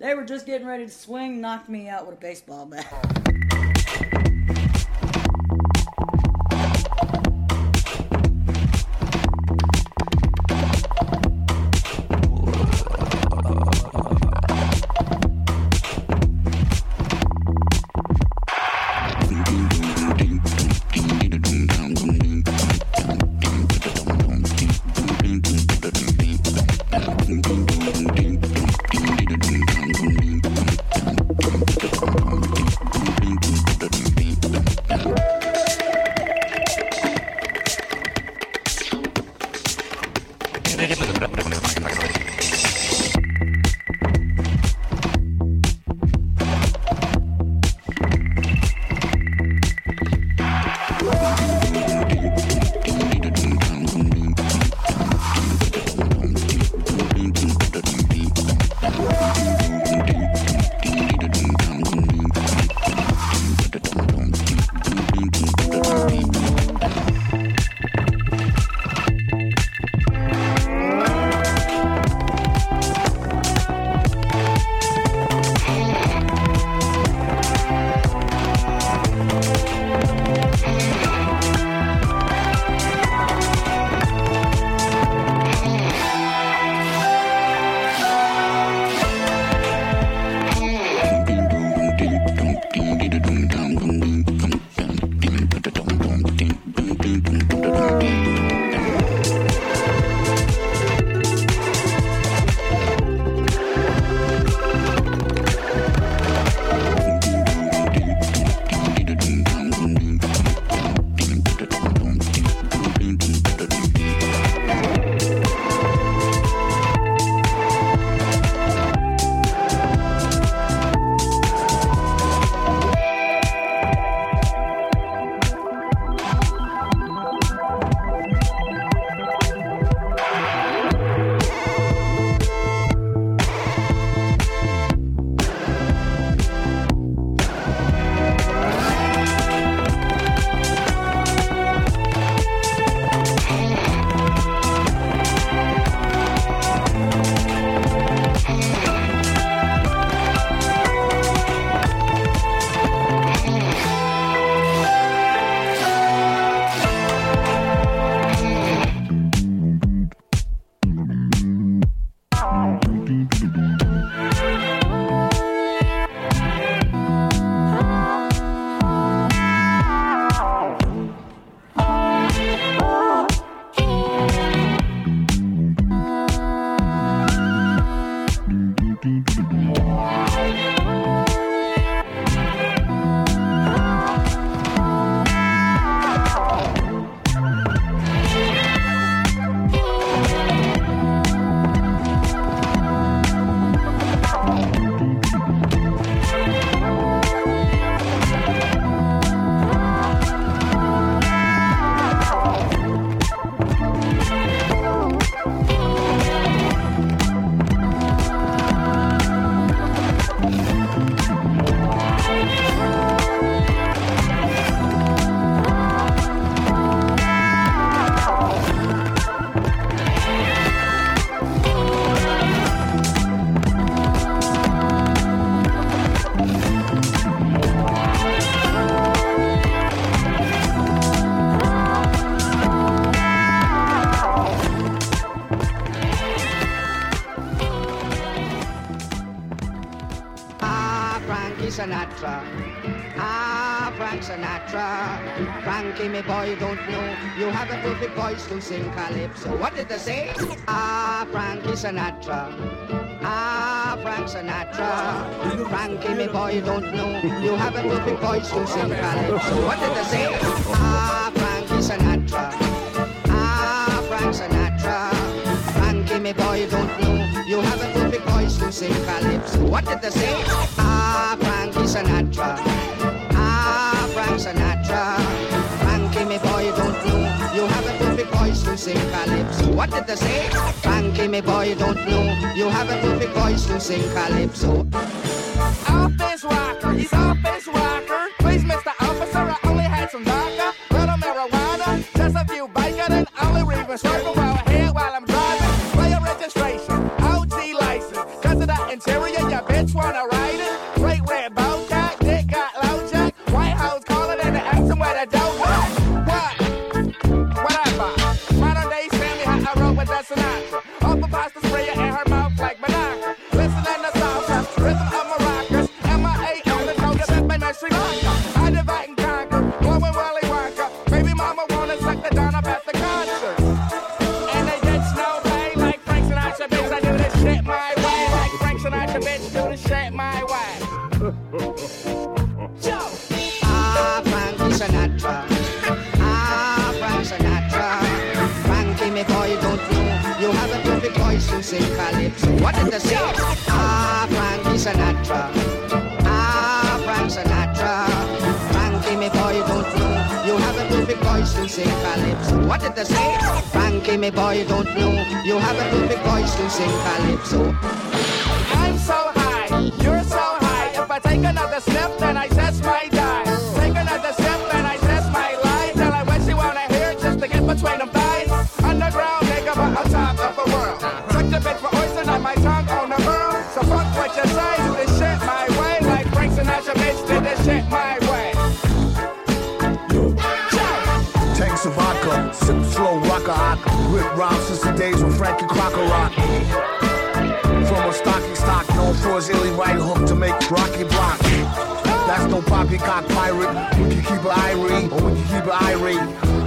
They were just getting ready to swing, knocked me out with a baseball bat. A perfect voice to sing calypso. What did they say? Ah, Frankie Sinatra. Ah, Frank Sinatra. Frankie, me boy, don't know. You have a perfect voice to sing calypso. What did they say? Ah, Frankie Sinatra. Ah, Frank Sinatra. Frankie, me boy, don't know. You have a perfect voice to sing calypso. What did they say? Ah, Frankie Sinatra. Ah, Frank Sinatra. You have a perfect voice to sing calypso. What did they say? Frankie, me boy, don't know. You have a perfect voice to sing calypso. Oh. Office rocker, he's office rocker. Please, Mr. Officer, I only had some vodka, little marijuana, just a few bacon, and only reason What did they say? Frankie, me boy, don't know. You have a perfect voice to sing calypso. Frankie Crocker rock. From a stocking stock known for his illy right hook to make Rocky block. That's no poppycock pirate. We can keep it irie, or we can keep it irate.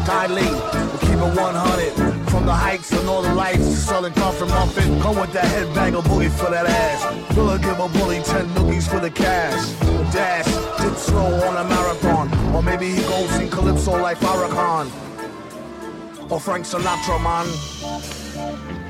Dilate, we'll keep it 100. From the heights of northern lights to southern comfort muffin. Come with that headbang of boogie for that ass. Will give a bully 10 noogies for the cash. Dash, dip slow on a marathon. Or maybe he goes in Calypso like Farrakhan. Or Frank Sinatra, man. Thank you.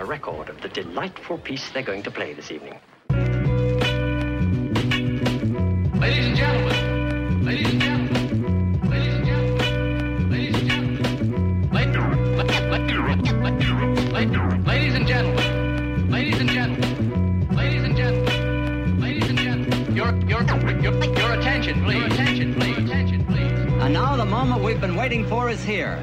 A record of the delightful piece they're going to play this evening. Ladies and gentlemen, ladies and gentlemen, ladies and gentlemen, ladies and gentlemen, ladies and gentlemen, ladies and gentlemen, ladies and gentlemen, ladies and gentlemen, your your your your attention, please, attention, please, attention, please. And now the moment we've been waiting for is here.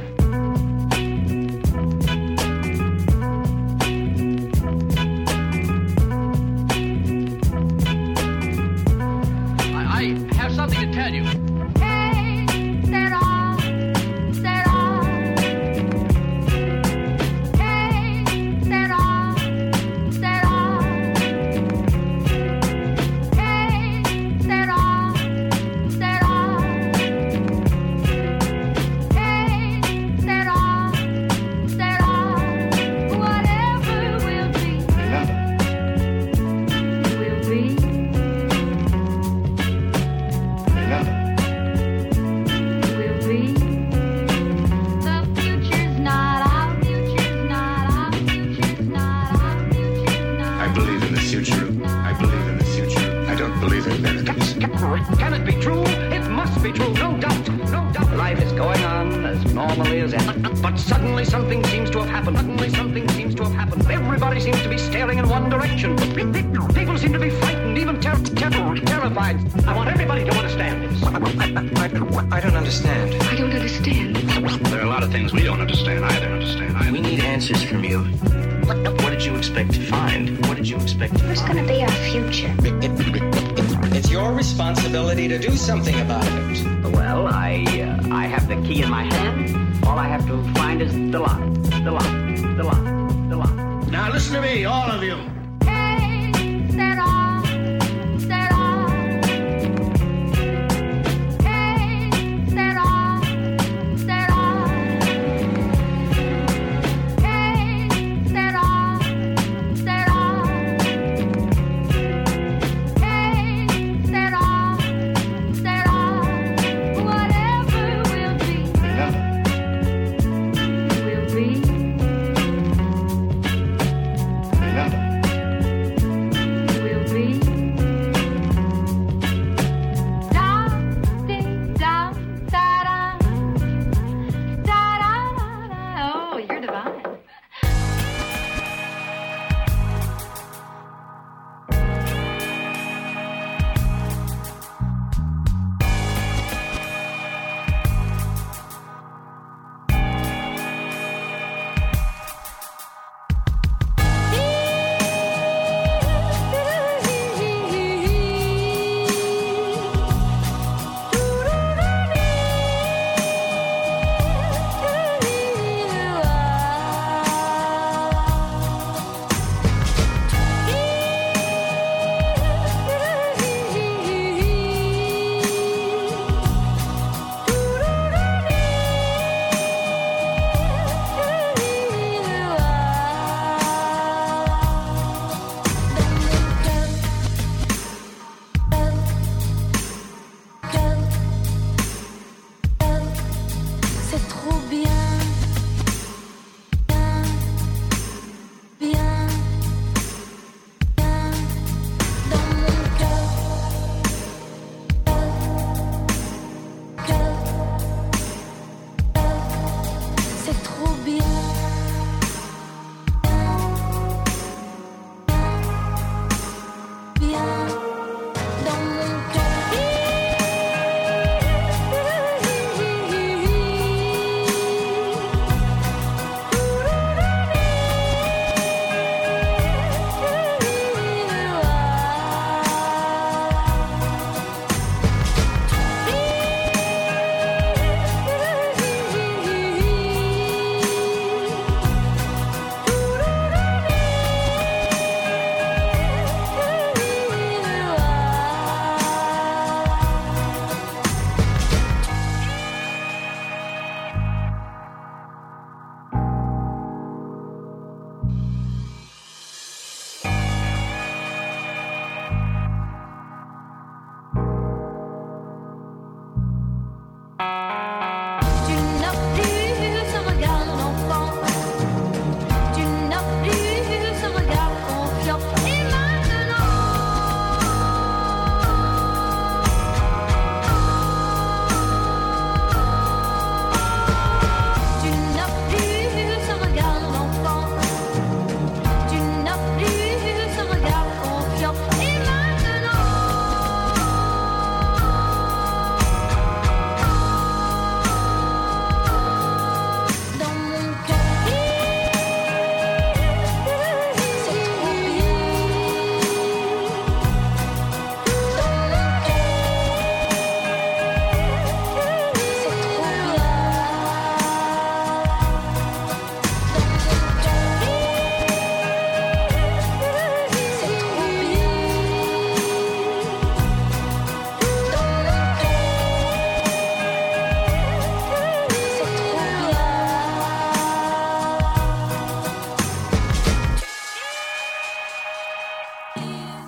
Suddenly something seems to have happened. Everybody seems to be staring in one direction. People seem to be frightened, even ter- ter- terrified. I want everybody to understand this. I don't understand. I don't understand. There are a lot of things we don't understand. I don't understand. I We need answers from you. What, what did you expect to find? What did you expect to Who's gonna be our future? It's your responsibility to do something about it. Well, I uh, I have the key in my hand. All I have to find is the lock. The lock. The lock. The lock. Now listen to me, all of you.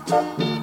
Bye.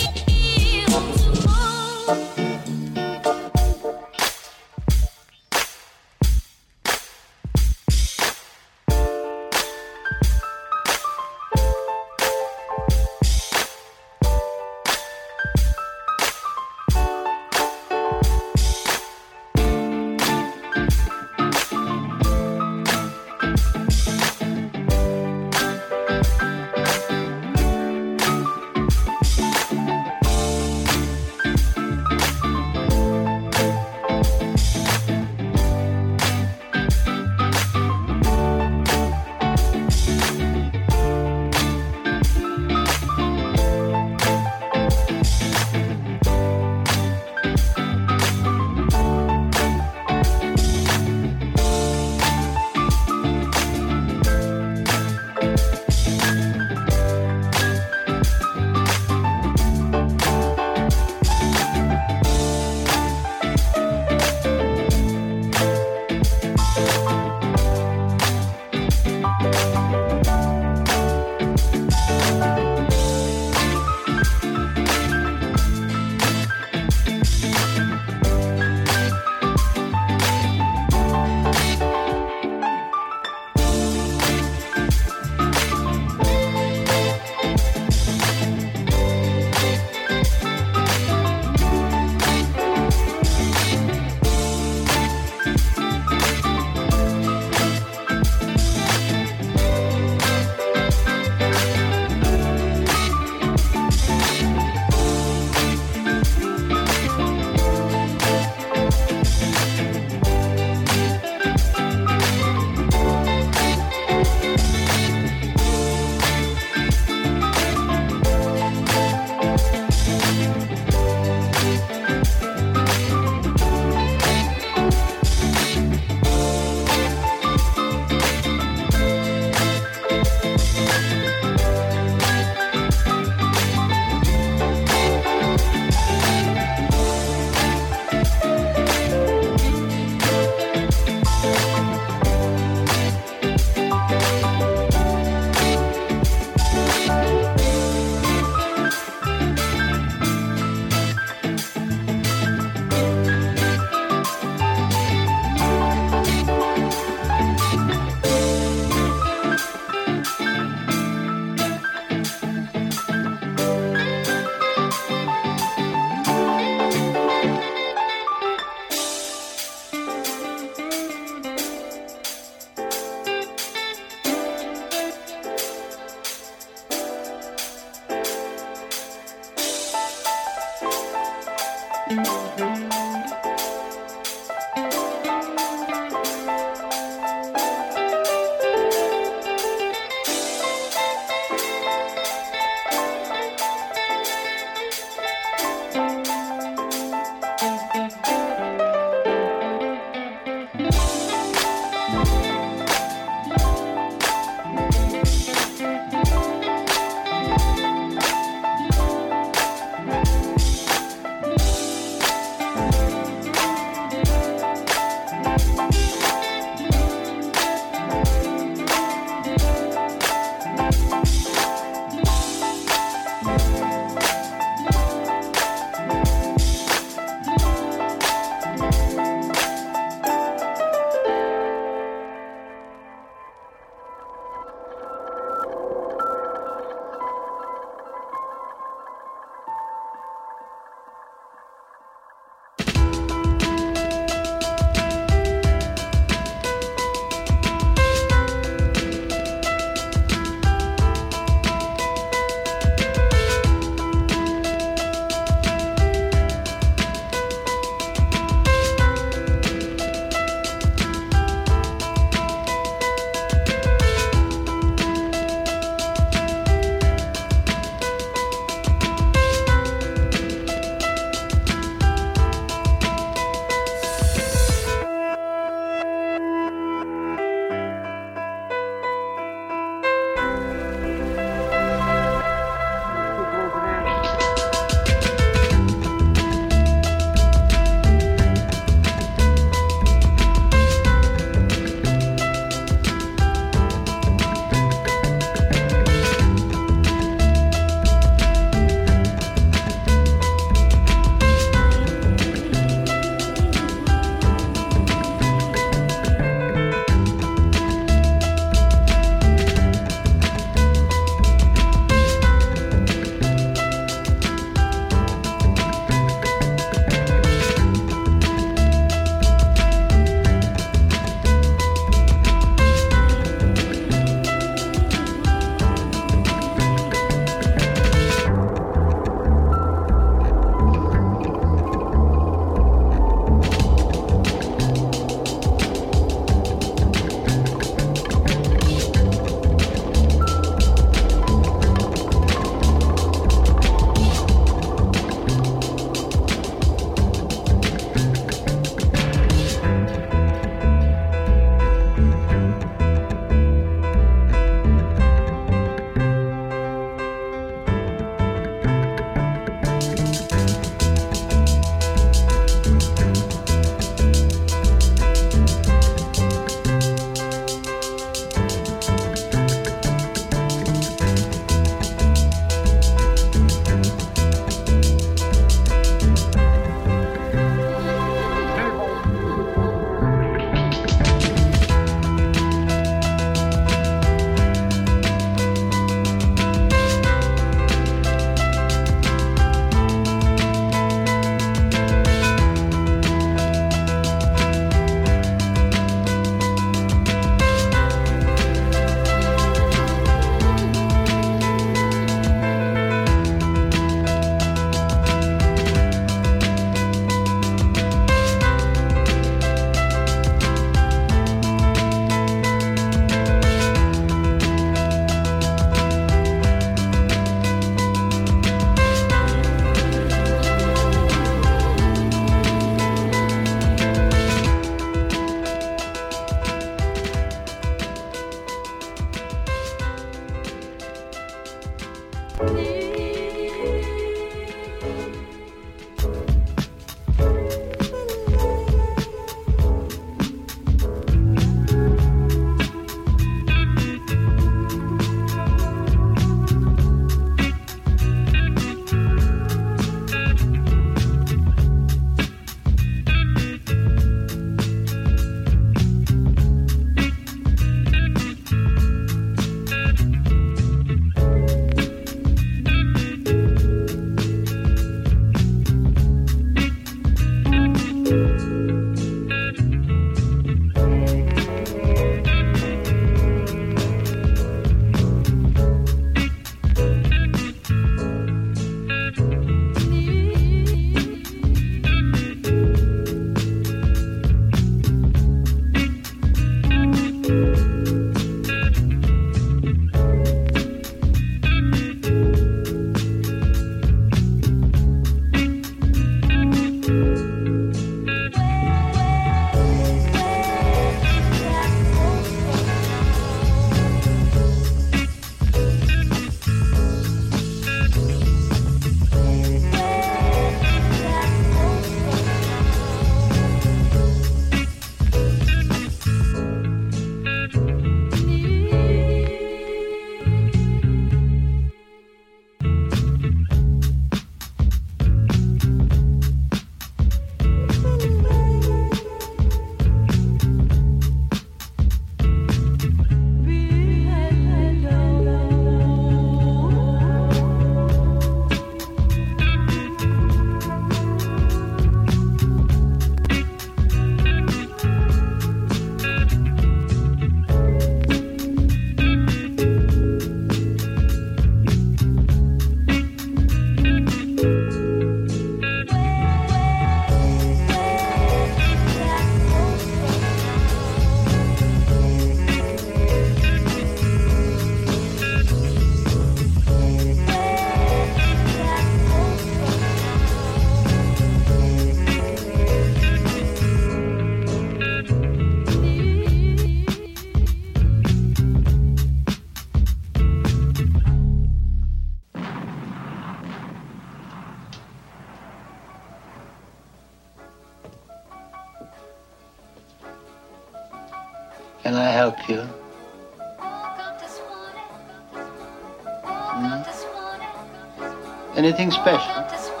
Anything special?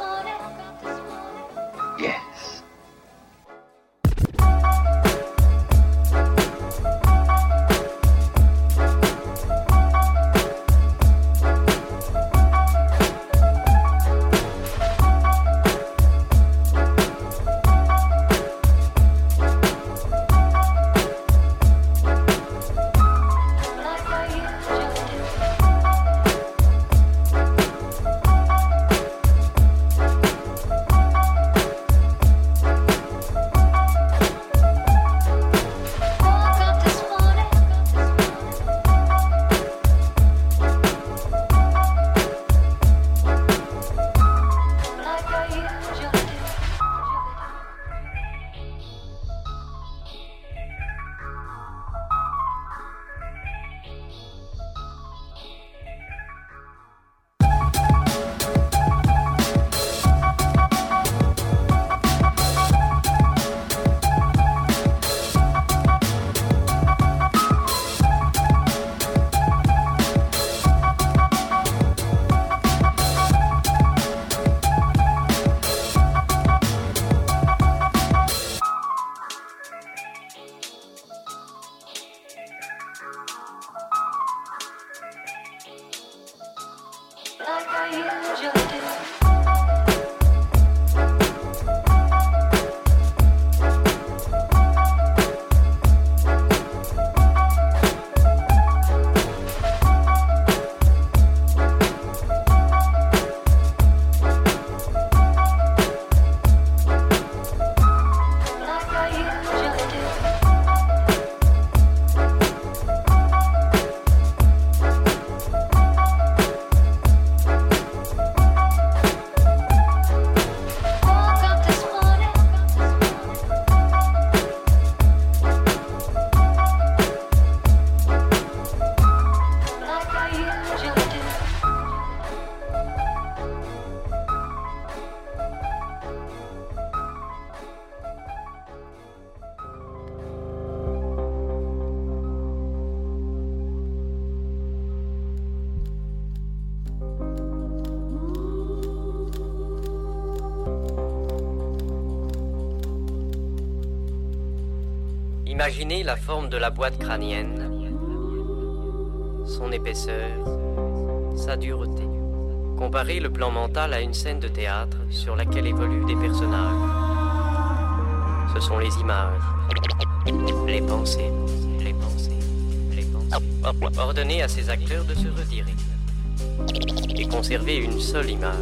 La forme de la boîte crânienne, son épaisseur, sa dureté. Comparez le plan mental à une scène de théâtre sur laquelle évoluent des personnages. Ce sont les images, les pensées, les pensées, les pensées. Ordonnez à ces acteurs de se retirer et conservez une seule image.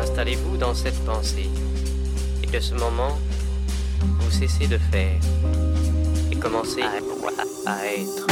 Installez-vous dans cette pensée et de ce moment, vous cessez de faire et commencez à, être.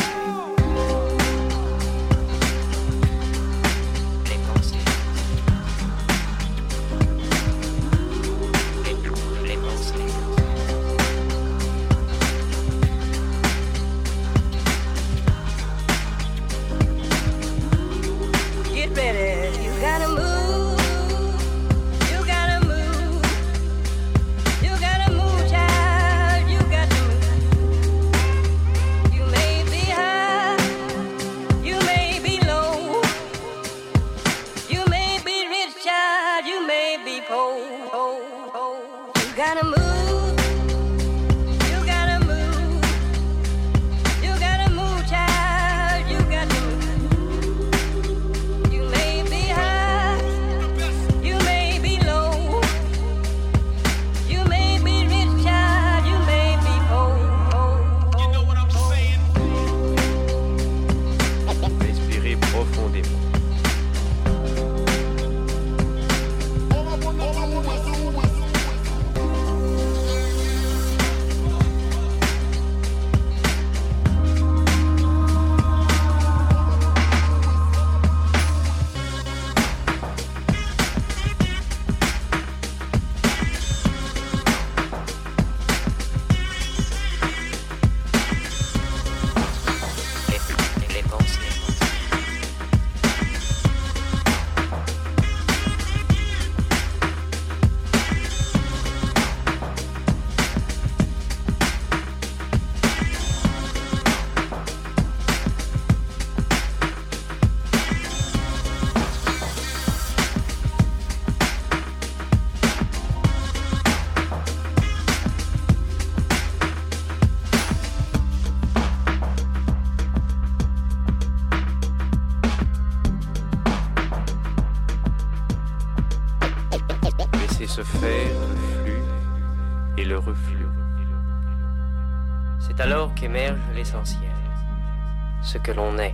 Que l'on est.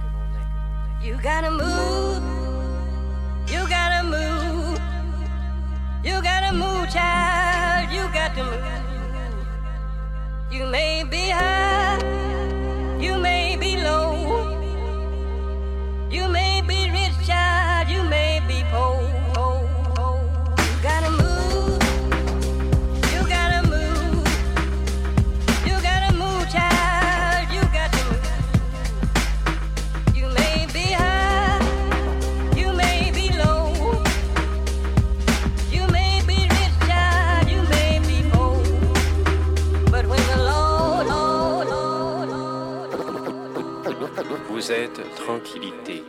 Vous êtes tranquillité.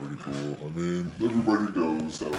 Pretty cool. I mean, everybody knows how